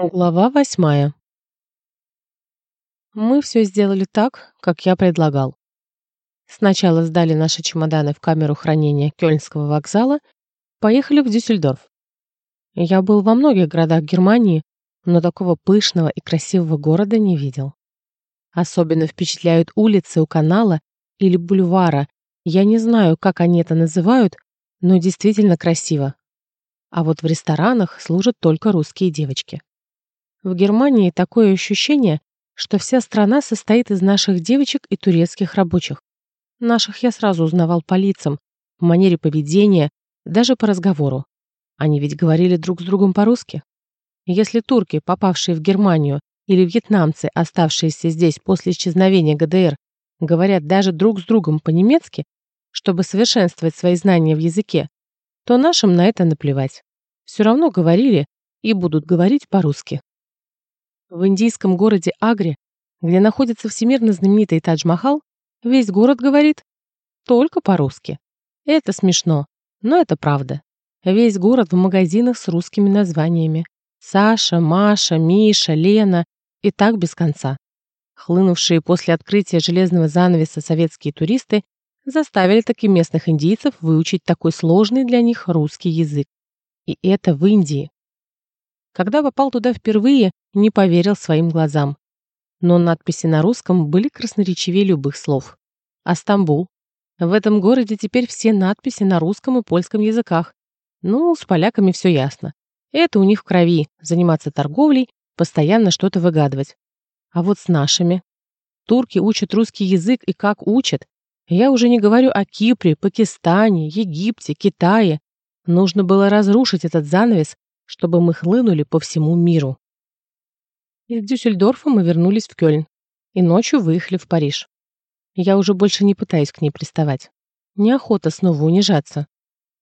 Глава восьмая. Мы все сделали так, как я предлагал. Сначала сдали наши чемоданы в камеру хранения Кёльнского вокзала, поехали в Дюссельдорф. Я был во многих городах Германии, но такого пышного и красивого города не видел. Особенно впечатляют улицы у канала или бульвара. Я не знаю, как они это называют, но действительно красиво. А вот в ресторанах служат только русские девочки. В Германии такое ощущение, что вся страна состоит из наших девочек и турецких рабочих. Наших я сразу узнавал по лицам, в манере поведения, даже по разговору. Они ведь говорили друг с другом по-русски. Если турки, попавшие в Германию, или вьетнамцы, оставшиеся здесь после исчезновения ГДР, говорят даже друг с другом по-немецки, чтобы совершенствовать свои знания в языке, то нашим на это наплевать. Все равно говорили и будут говорить по-русски. В индийском городе Агре, где находится всемирно знаменитый Тадж-Махал, весь город говорит только по-русски. Это смешно, но это правда. Весь город в магазинах с русскими названиями. Саша, Маша, Миша, Лена и так без конца. Хлынувшие после открытия железного занавеса советские туристы заставили таки местных индийцев выучить такой сложный для них русский язык. И это в Индии. Когда попал туда впервые, не поверил своим глазам. Но надписи на русском были красноречивее любых слов. А Стамбул? В этом городе теперь все надписи на русском и польском языках. Ну, с поляками все ясно. Это у них в крови, заниматься торговлей, постоянно что-то выгадывать. А вот с нашими. Турки учат русский язык и как учат. Я уже не говорю о Кипре, Пакистане, Египте, Китае. Нужно было разрушить этот занавес, чтобы мы хлынули по всему миру. Из Дюссельдорфа мы вернулись в Кёльн и ночью выехали в Париж. Я уже больше не пытаюсь к ней приставать. Неохота снова унижаться.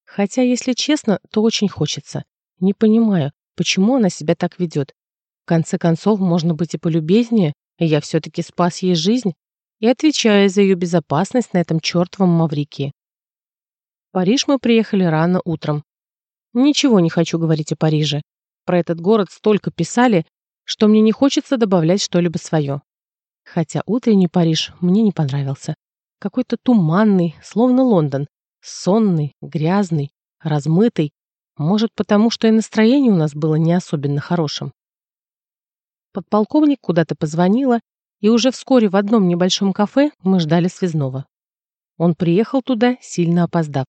Хотя, если честно, то очень хочется. Не понимаю, почему она себя так ведет. В конце концов, можно быть и полюбезнее, и я все-таки спас ей жизнь и отвечаю за ее безопасность на этом чертовом Маврикии. В Париж мы приехали рано утром. Ничего не хочу говорить о Париже. Про этот город столько писали, что мне не хочется добавлять что-либо свое. Хотя утренний Париж мне не понравился. Какой-то туманный, словно Лондон. Сонный, грязный, размытый. Может, потому что и настроение у нас было не особенно хорошим. Подполковник куда-то позвонила, и уже вскоре в одном небольшом кафе мы ждали связного. Он приехал туда, сильно опоздав.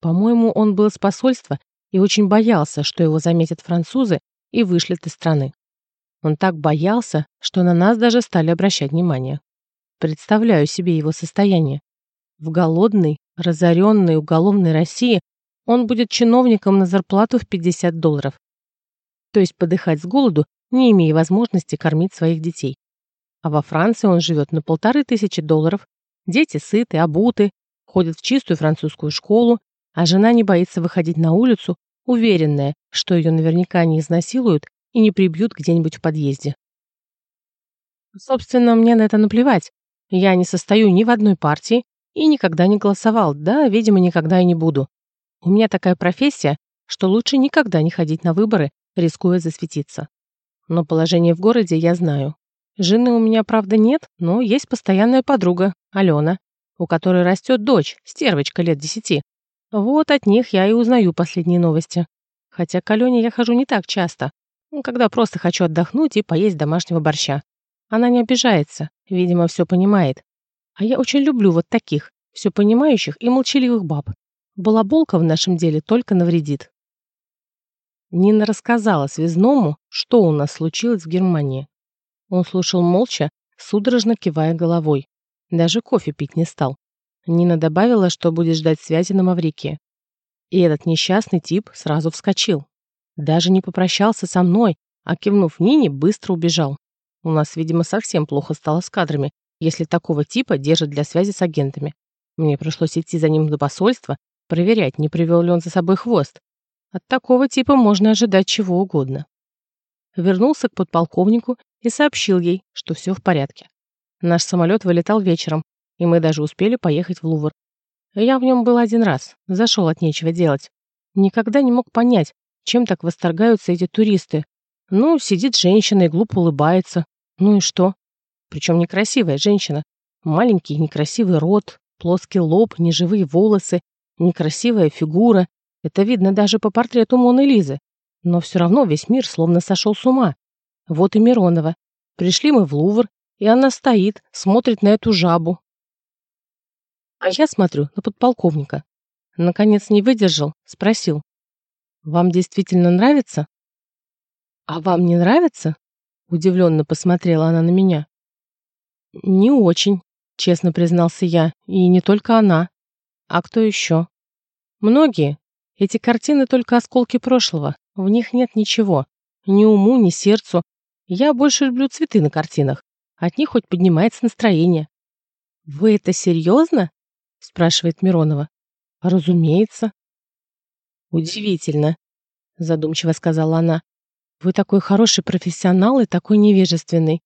По-моему, он был с посольства и очень боялся, что его заметят французы и вышлют из страны. Он так боялся, что на нас даже стали обращать внимание. Представляю себе его состояние. В голодной, разоренной уголовной России он будет чиновником на зарплату в 50 долларов. То есть подыхать с голоду, не имея возможности кормить своих детей. А во Франции он живет на полторы тысячи долларов, дети сыты, обуты, ходят в чистую французскую школу, а жена не боится выходить на улицу, уверенная, что ее наверняка не изнасилуют и не прибьют где-нибудь в подъезде. Собственно, мне на это наплевать. Я не состою ни в одной партии и никогда не голосовал, да, видимо, никогда и не буду. У меня такая профессия, что лучше никогда не ходить на выборы, рискуя засветиться. Но положение в городе я знаю. Жены у меня, правда, нет, но есть постоянная подруга, Алена, у которой растет дочь, стервочка лет десяти. Вот от них я и узнаю последние новости. Хотя к Алене я хожу не так часто, ну, когда просто хочу отдохнуть и поесть домашнего борща. Она не обижается, видимо, все понимает. А я очень люблю вот таких, все понимающих и молчаливых баб. Балаболка в нашем деле только навредит. Нина рассказала связному, что у нас случилось в Германии. Он слушал молча, судорожно кивая головой. Даже кофе пить не стал. Нина добавила, что будет ждать связи на Маврике. И этот несчастный тип сразу вскочил. Даже не попрощался со мной, а кивнув Нине, быстро убежал. У нас, видимо, совсем плохо стало с кадрами, если такого типа держат для связи с агентами. Мне пришлось идти за ним до посольства, проверять, не привел ли он за собой хвост. От такого типа можно ожидать чего угодно. Вернулся к подполковнику и сообщил ей, что все в порядке. Наш самолет вылетал вечером, и мы даже успели поехать в Лувр. Я в нем был один раз, зашел от нечего делать. Никогда не мог понять, чем так восторгаются эти туристы. Ну, сидит женщина и глупо улыбается. Ну и что? Причем некрасивая женщина. Маленький некрасивый рот, плоский лоб, неживые волосы, некрасивая фигура. Это видно даже по портрету Моны Лизы. Но все равно весь мир словно сошел с ума. Вот и Миронова. Пришли мы в Лувр, и она стоит, смотрит на эту жабу. А я смотрю на подполковника. Наконец не выдержал, спросил. «Вам действительно нравится?» «А вам не нравится?» Удивленно посмотрела она на меня. «Не очень», — честно признался я, и не только она. А кто еще? Многие. Эти картины только осколки прошлого, в них нет ничего. Ни уму, ни сердцу. Я больше люблю цветы на картинах. От них хоть поднимается настроение. «Вы это серьезно?» — спрашивает Миронова. «Разумеется». «Удивительно», — задумчиво сказала она. «Вы такой хороший профессионал и такой невежественный.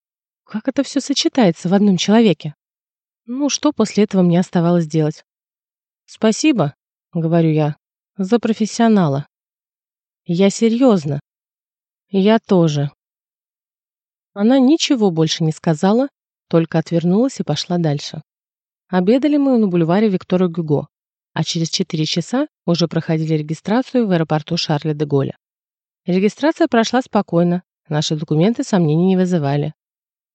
Как это все сочетается в одном человеке?» Ну, что после этого мне оставалось делать? «Спасибо», — говорю я, — «за профессионала». «Я серьезно». «Я тоже». Она ничего больше не сказала, только отвернулась и пошла дальше. Обедали мы на бульваре Виктора Гюго, а через 4 часа уже проходили регистрацию в аэропорту Шарля де Голля. Регистрация прошла спокойно, наши документы сомнений не вызывали.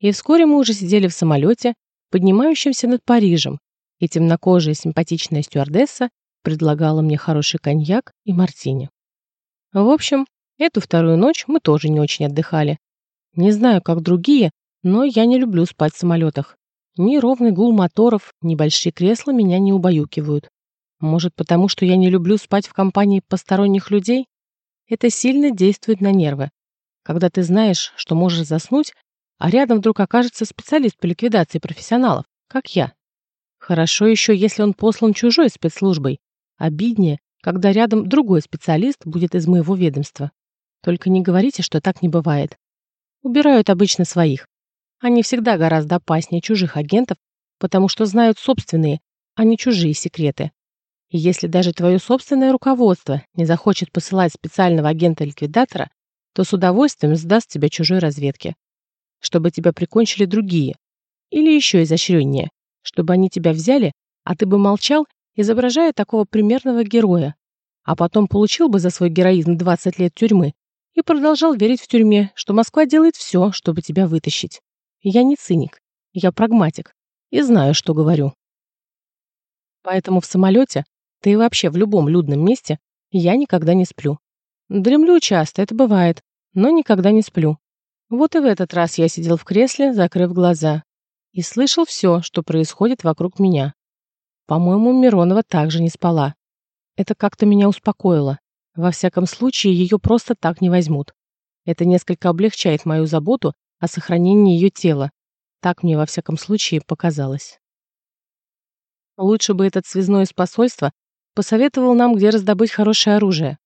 И вскоре мы уже сидели в самолете, поднимающемся над Парижем, и темнокожая симпатичная стюардесса предлагала мне хороший коньяк и мартини. В общем, эту вторую ночь мы тоже не очень отдыхали. Не знаю, как другие, но я не люблю спать в самолетах. Ни ровный гул моторов, ни большие кресла меня не убаюкивают. Может, потому что я не люблю спать в компании посторонних людей? Это сильно действует на нервы. Когда ты знаешь, что можешь заснуть, а рядом вдруг окажется специалист по ликвидации профессионалов, как я. Хорошо еще, если он послан чужой спецслужбой. Обиднее, когда рядом другой специалист будет из моего ведомства. Только не говорите, что так не бывает. Убирают обычно своих. Они всегда гораздо опаснее чужих агентов, потому что знают собственные, а не чужие секреты. И если даже твое собственное руководство не захочет посылать специального агента-ликвидатора, то с удовольствием сдаст тебя чужой разведке. Чтобы тебя прикончили другие. Или еще изощреннее, чтобы они тебя взяли, а ты бы молчал, изображая такого примерного героя, а потом получил бы за свой героизм 20 лет тюрьмы и продолжал верить в тюрьме, что Москва делает все, чтобы тебя вытащить. Я не циник, я прагматик и знаю, что говорю. Поэтому в самолете, да и вообще в любом людном месте, я никогда не сплю. Дремлю часто, это бывает, но никогда не сплю. Вот и в этот раз я сидел в кресле, закрыв глаза, и слышал все, что происходит вокруг меня. По-моему, Миронова также не спала. Это как-то меня успокоило. Во всяком случае, ее просто так не возьмут. Это несколько облегчает мою заботу о сохранении ее тела. Так мне во всяком случае показалось. Лучше бы этот связной из посольства посоветовал нам, где раздобыть хорошее оружие.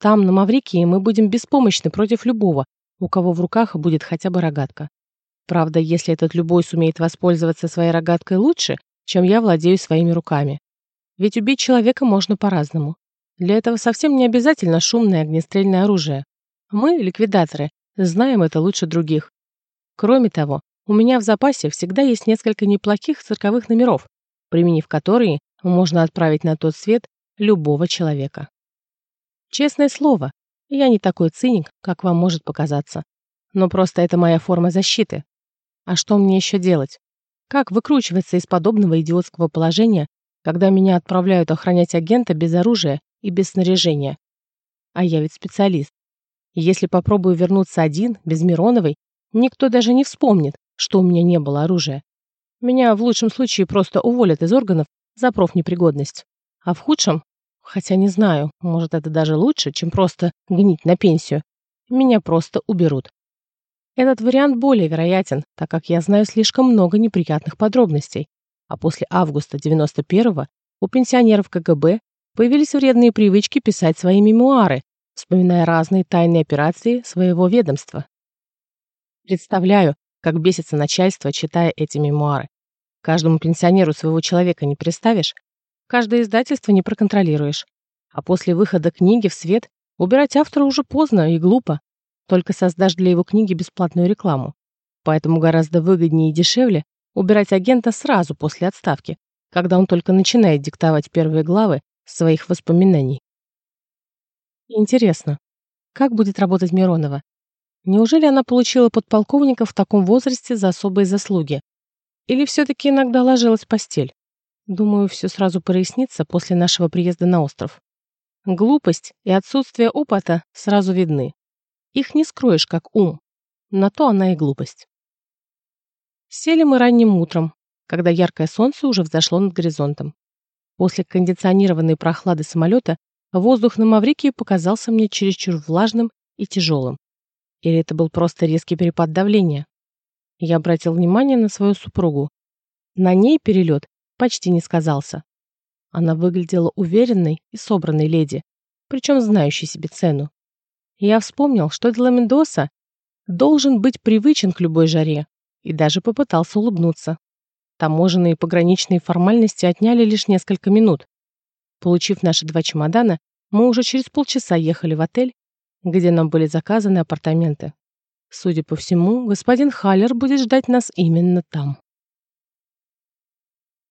Там, на Маврикии, мы будем беспомощны против любого, у кого в руках будет хотя бы рогатка. Правда, если этот любой сумеет воспользоваться своей рогаткой лучше, чем я владею своими руками. Ведь убить человека можно по-разному. Для этого совсем не обязательно шумное огнестрельное оружие. Мы, ликвидаторы, знаем это лучше других. Кроме того, у меня в запасе всегда есть несколько неплохих цирковых номеров, применив которые можно отправить на тот свет любого человека. Честное слово, я не такой циник, как вам может показаться. Но просто это моя форма защиты. А что мне еще делать? Как выкручиваться из подобного идиотского положения, когда меня отправляют охранять агента без оружия и без снаряжения? А я ведь специалист. Если попробую вернуться один, без Мироновой, никто даже не вспомнит, что у меня не было оружия. Меня в лучшем случае просто уволят из органов за профнепригодность. А в худшем, хотя не знаю, может это даже лучше, чем просто гнить на пенсию, меня просто уберут. Этот вариант более вероятен, так как я знаю слишком много неприятных подробностей. А после августа 91-го у пенсионеров КГБ появились вредные привычки писать свои мемуары, вспоминая разные тайные операции своего ведомства. Представляю, как бесится начальство, читая эти мемуары. Каждому пенсионеру своего человека не представишь, каждое издательство не проконтролируешь. А после выхода книги в свет убирать автора уже поздно и глупо. только создашь для его книги бесплатную рекламу. Поэтому гораздо выгоднее и дешевле убирать агента сразу после отставки, когда он только начинает диктовать первые главы своих воспоминаний. Интересно, как будет работать Миронова? Неужели она получила подполковника в таком возрасте за особые заслуги? Или все-таки иногда ложилась в постель? Думаю, все сразу прояснится после нашего приезда на остров. Глупость и отсутствие опыта сразу видны. Их не скроешь, как ум. На то она и глупость. Сели мы ранним утром, когда яркое солнце уже взошло над горизонтом. После кондиционированной прохлады самолета воздух на Маврикии показался мне чересчур влажным и тяжелым. Или это был просто резкий перепад давления? Я обратил внимание на свою супругу. На ней перелет почти не сказался. Она выглядела уверенной и собранной леди, причем знающей себе цену. Я вспомнил, что для Мендоса должен быть привычен к любой жаре, и даже попытался улыбнуться. Таможенные и пограничные формальности отняли лишь несколько минут. Получив наши два чемодана, мы уже через полчаса ехали в отель, где нам были заказаны апартаменты. Судя по всему, господин Халлер будет ждать нас именно там.